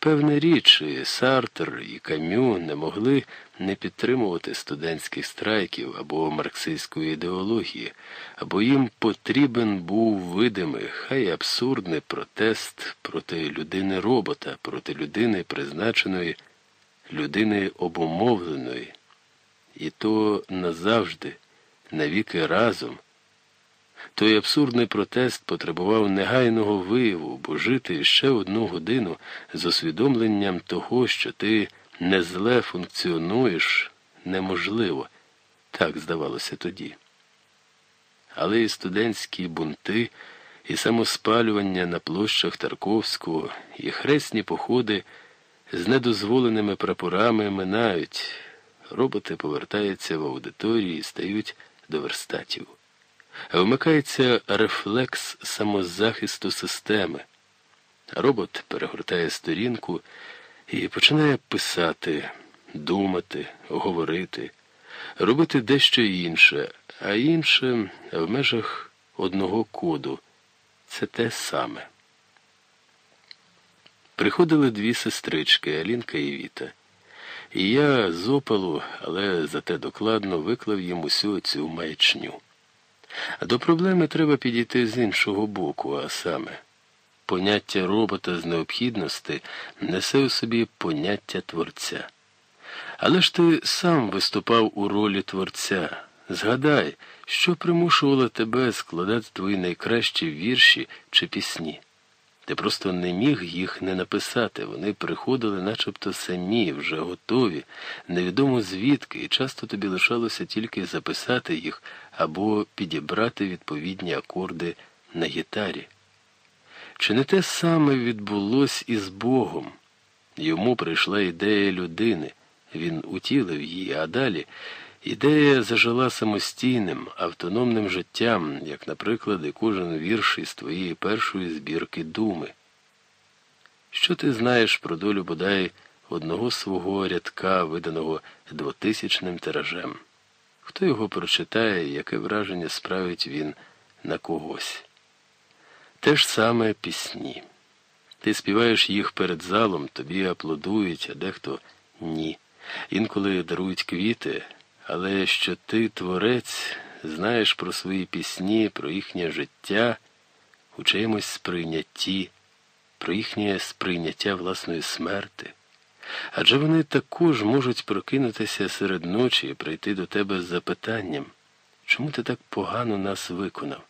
Певна річ, Сартер і Камю не могли не підтримувати студентських страйків або марксистської ідеології, або їм потрібен був видимий, хай абсурдний протест проти людини робота, проти людини, призначеної, людини обумовленої, і то назавжди, навіки разом. Той абсурдний протест потребував негайного вияву, бо жити ще одну годину з усвідомленням того, що ти не зле функціонуєш, неможливо, так здавалося тоді. Але і студентські бунти, і самоспалювання на площах Тарковського, і хресні походи з недозволеними прапорами минають, роботи повертаються в аудиторії і стають до верстатів. Вмикається рефлекс самозахисту системи. Робот перегортає сторінку і починає писати, думати, говорити, робити дещо інше, а інше в межах одного коду це те саме. Приходили дві сестрички Алінка і Віта. І я з опалу, але зате докладно виклав їм усю цю маячню. До проблеми треба підійти з іншого боку, а саме, поняття робота з необхідності несе у собі поняття творця. Але ж ти сам виступав у ролі творця. Згадай, що примушувало тебе складати твої найкращі вірші чи пісні. Ти просто не міг їх не написати. Вони приходили начебто самі, вже готові, невідомо звідки, і часто тобі лишалося тільки записати їх або підібрати відповідні акорди на гітарі. Чи не те саме відбулось із Богом? Йому прийшла ідея людини, він утілив її, а далі. Ідея зажила самостійним, автономним життям, як, наприклад, і кожен вірш із твоєї першої збірки думи. Що ти знаєш про долю бодай одного свого рядка, виданого двотисячним тиражем? Хто його прочитає, яке враження справить він на когось? Те ж саме пісні. Ти співаєш їх перед залом, тобі аплодують, а дехто ні. Інколи дарують квіти але що ти, творець, знаєш про свої пісні, про їхнє життя у чиємусь сприйнятті, про їхнє сприйняття власної смерти. Адже вони також можуть прокинутися серед ночі і прийти до тебе з запитанням, чому ти так погано нас виконав?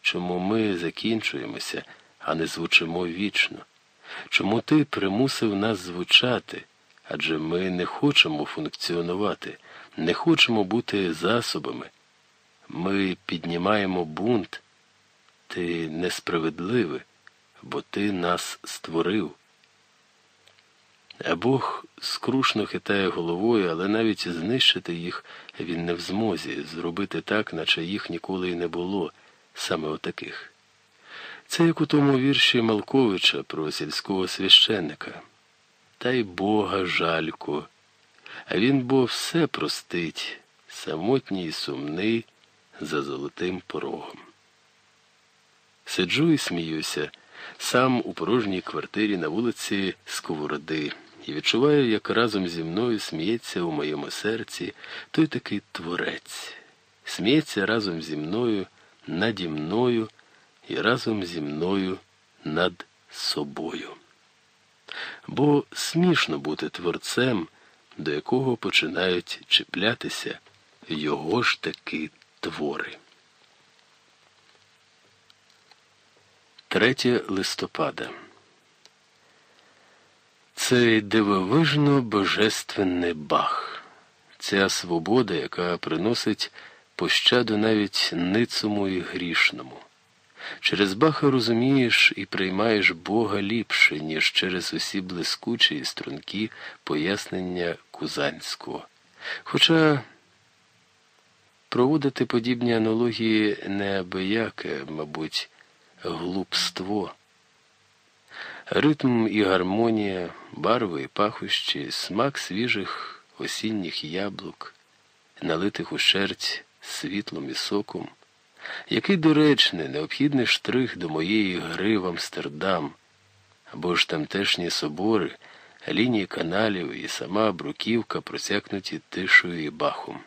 Чому ми закінчуємося, а не звучимо вічно? Чому ти примусив нас звучати? Адже ми не хочемо функціонувати не хочемо бути засобами. Ми піднімаємо бунт. Ти несправедливий, бо ти нас створив. Бог скрушно хитає головою, але навіть знищити їх він не в змозі, зробити так, наче їх ніколи й не було, саме отаких. Це як у тому вірші Малковича про сільського священника. Та й Бога жалько. А він бо все простить, самотній і сумний за золотим порогом. Сиджу і сміюся, сам у порожній квартирі на вулиці Сковороди, і відчуваю, як разом зі мною сміється у моєму серці той такий творець, сміється разом зі мною, наді мною і разом зі мною над собою. Бо смішно бути творцем до якого починають чіплятися його ж таки твори. 3 листопада. Цей дивовижно божественний бах, ця свобода, яка приносить пощаду навіть ницому і грішному. Через Баха розумієш і приймаєш Бога ліпше, ніж через усі блискучі і стрункі пояснення Кузанського. Хоча проводити подібні аналогії неабияке, мабуть, глупство. Ритм і гармонія, барви і пахощі, смак свіжих осінніх яблук, налитих у шерсть світлом і соком який доречний, необхідний штрих до моєї гри в Амстердам, бо ж тамтешні собори, лінії каналів і сама бруківка просякнуті тишою і бахом.